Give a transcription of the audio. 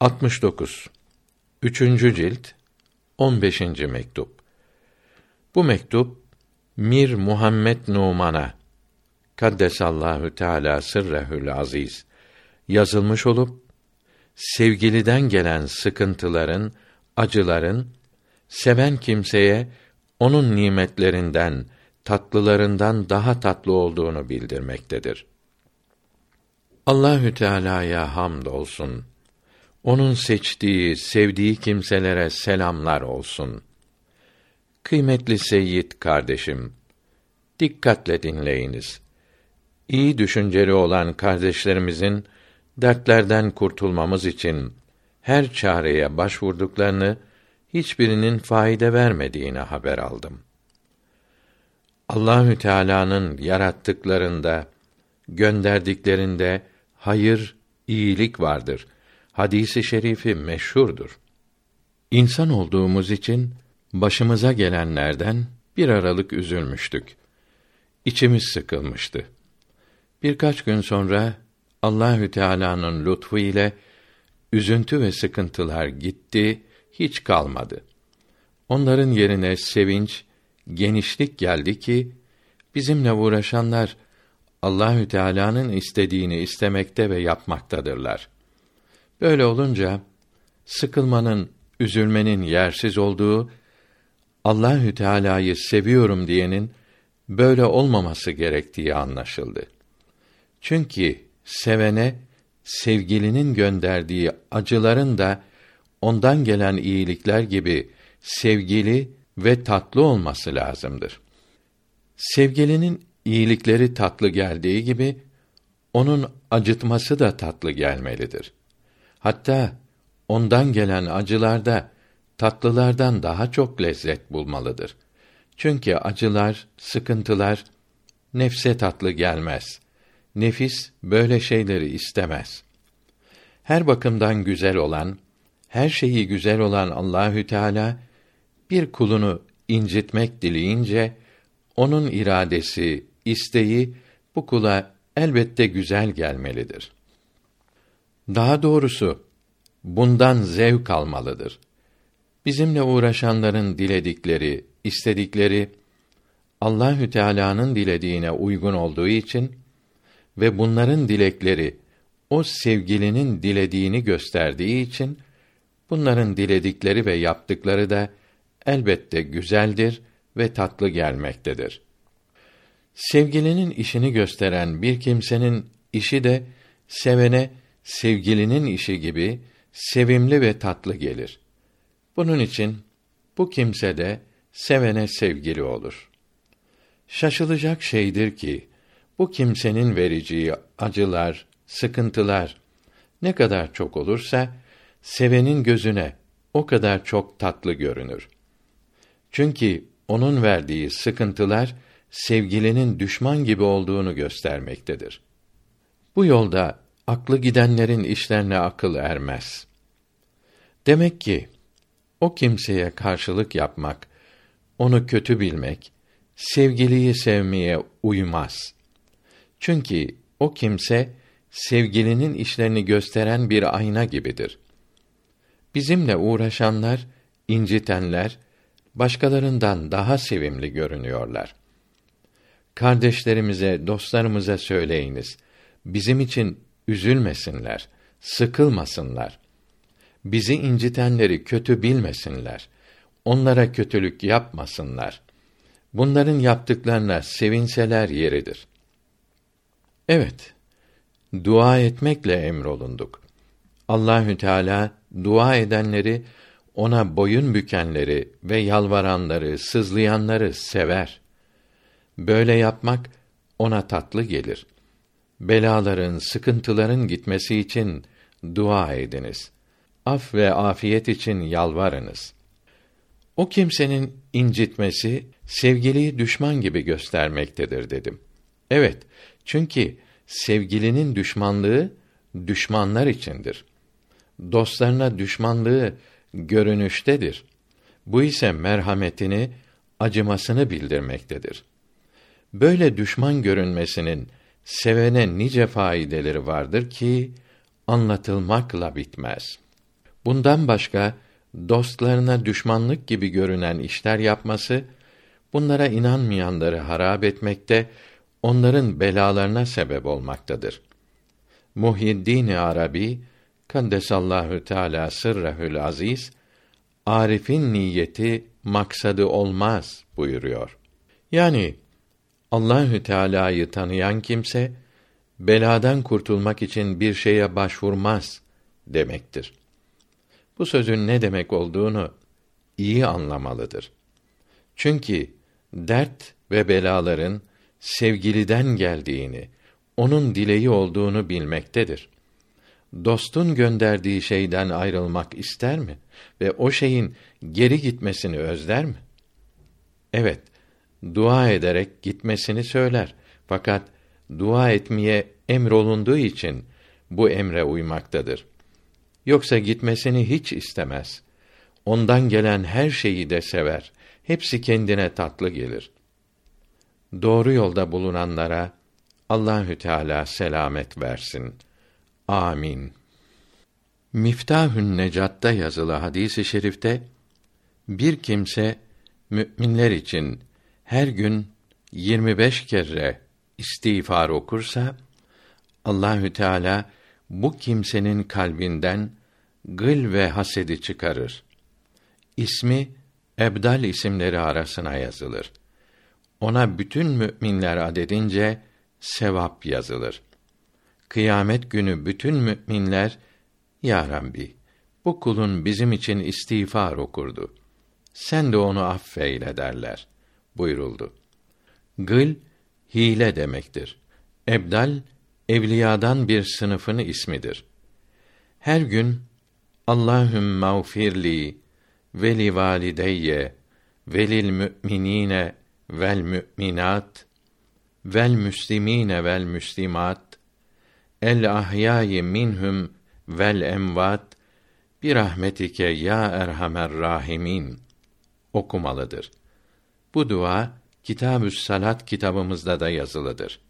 69. Üçüncü cilt 15. mektup. Bu mektup Mir Muhammed Numan'a Kaddesallahu Teala sırrehül aziz yazılmış olup sevgiliden gelen sıkıntıların, acıların seven kimseye onun nimetlerinden, tatlılarından daha tatlı olduğunu bildirmektedir. Allahü Teala'ya hamd olsun. Onun seçtiği, sevdiği kimselere selamlar olsun. Kıymetli Seyyid kardeşim, dikkatle dinleyiniz. İyi düşünceli olan kardeşlerimizin dertlerden kurtulmamız için her çareye başvurduklarını hiçbirinin faide vermediğine haber aldım. Allahü Teala'nın yarattıklarında, gönderdiklerinde hayır, iyilik vardır. Hadisi şerifi meşhurdur. İnsan olduğumuz için başımıza gelenlerden bir aralık üzülmüştük. İçimiz sıkılmıştı. Birkaç gün sonra Allahü Teala'nın lütfu ile üzüntü ve sıkıntılar gitti, hiç kalmadı. Onların yerine sevinç, genişlik geldi ki bizimle uğraşanlar Allahü Teala'nın istediğini istemekte ve yapmaktadırlar. Böyle olunca sıkılmanın, üzülmenin yersiz olduğu Allahü Teala'yı seviyorum diyenin böyle olmaması gerektiği anlaşıldı. Çünkü sevene sevgilinin gönderdiği acıların da ondan gelen iyilikler gibi sevgili ve tatlı olması lazımdır. Sevgilinin iyilikleri tatlı geldiği gibi onun acıtması da tatlı gelmelidir. Hatta ondan gelen acılarda tatlılardan daha çok lezzet bulmalıdır. Çünkü acılar, sıkıntılar nefse tatlı gelmez. Nefis böyle şeyleri istemez. Her bakımdan güzel olan, her şeyi güzel olan Allahü Teala bir kulunu incitmek dileyince onun iradesi, isteği bu kula elbette güzel gelmelidir. Daha doğrusu bundan zevk almalıdır. Bizimle uğraşanların diledikleri, istedikleri Allahü Teala'nın dilediğine uygun olduğu için ve bunların dilekleri o sevgilinin dilediğini gösterdiği için bunların diledikleri ve yaptıkları da elbette güzeldir ve tatlı gelmektedir. Sevgilinin işini gösteren bir kimsenin işi de sevene sevgilinin işi gibi sevimli ve tatlı gelir. Bunun için bu kimse de sevene sevgili olur. Şaşılacak şeydir ki bu kimsenin vereceği acılar, sıkıntılar ne kadar çok olursa sevenin gözüne o kadar çok tatlı görünür. Çünkü onun verdiği sıkıntılar sevgilinin düşman gibi olduğunu göstermektedir. Bu yolda aklı gidenlerin işlerine akıl ermez. Demek ki o kimseye karşılık yapmak, onu kötü bilmek, sevgiliyi sevmeye uymaz. Çünkü o kimse sevgilinin işlerini gösteren bir ayna gibidir. Bizimle uğraşanlar, incitenler başkalarından daha sevimli görünüyorlar. Kardeşlerimize, dostlarımıza söyleyiniz. Bizim için üzülmesinler, sıkılmasınlar. Bizi incitenleri kötü bilmesinler. Onlara kötülük yapmasınlar. Bunların yaptıklarına sevinseler yeridir. Evet, dua etmekle emrolunduk. Allahü Teala dua edenleri ona boyun bükenleri ve yalvaranları, sızlayanları sever. Böyle yapmak ona tatlı gelir. Belaların, sıkıntıların gitmesi için dua ediniz. Af ve afiyet için yalvarınız. O kimsenin incitmesi sevgiliyi düşman gibi göstermektedir dedim. Evet, çünkü sevgilinin düşmanlığı düşmanlar içindir. Dostlarına düşmanlığı görünüştedir. Bu ise merhametini, acımasını bildirmektedir. Böyle düşman görünmesinin sevene nice faydeleri vardır ki anlatılmakla bitmez.'' Bundan başka dostlarına düşmanlık gibi görünen işler yapması, bunlara inanmayanları harap etmekte, onların belalarına sebep olmaktadır. Muhyiddin Arabi Kaddesallahu Teala sırrehül aziz Arif'in niyeti maksadı olmaz buyuruyor. Yani Allahü Teala'yı tanıyan kimse beladan kurtulmak için bir şeye başvurmaz demektir. Bu sözün ne demek olduğunu iyi anlamalıdır. Çünkü dert ve belaların sevgiliden geldiğini, onun dileği olduğunu bilmektedir. Dostun gönderdiği şeyden ayrılmak ister mi ve o şeyin geri gitmesini özler mi? Evet, dua ederek gitmesini söyler. Fakat dua etmeye emrolunduğu için bu emre uymaktadır. Yoksa gitmesini hiç istemez. Ondan gelen her şeyi de sever. Hepsi kendine tatlı gelir. Doğru yolda bulunanlara Allahü Teala selamet versin. Amin. Miftahün Necat'ta yazılı hadisi i şerifte bir kimse müminler için her gün 25 kere istiğfar okursa Allahü Teala bu kimsenin kalbinden gıl ve hasedi çıkarır. İsmi ebdal isimleri arasına yazılır. Ona bütün müminler adedince sevap yazılır. Kıyamet günü bütün müminler Ya Rabbi bu kulun bizim için istiğfar okurdu. Sen de onu affeyle derler buyuruldu. Gıl hile demektir. Ebdal evliyadan bir sınıfın ismidir. Her gün Allahüm mağfirli ve li valideyye ve müminine vel müminat vel müslimine vel müslimat el ahyayi minhum vel emvat bir rahmetike ya erhamer rahimin okumalıdır. Bu dua Kitabü's Salat kitabımızda da yazılıdır.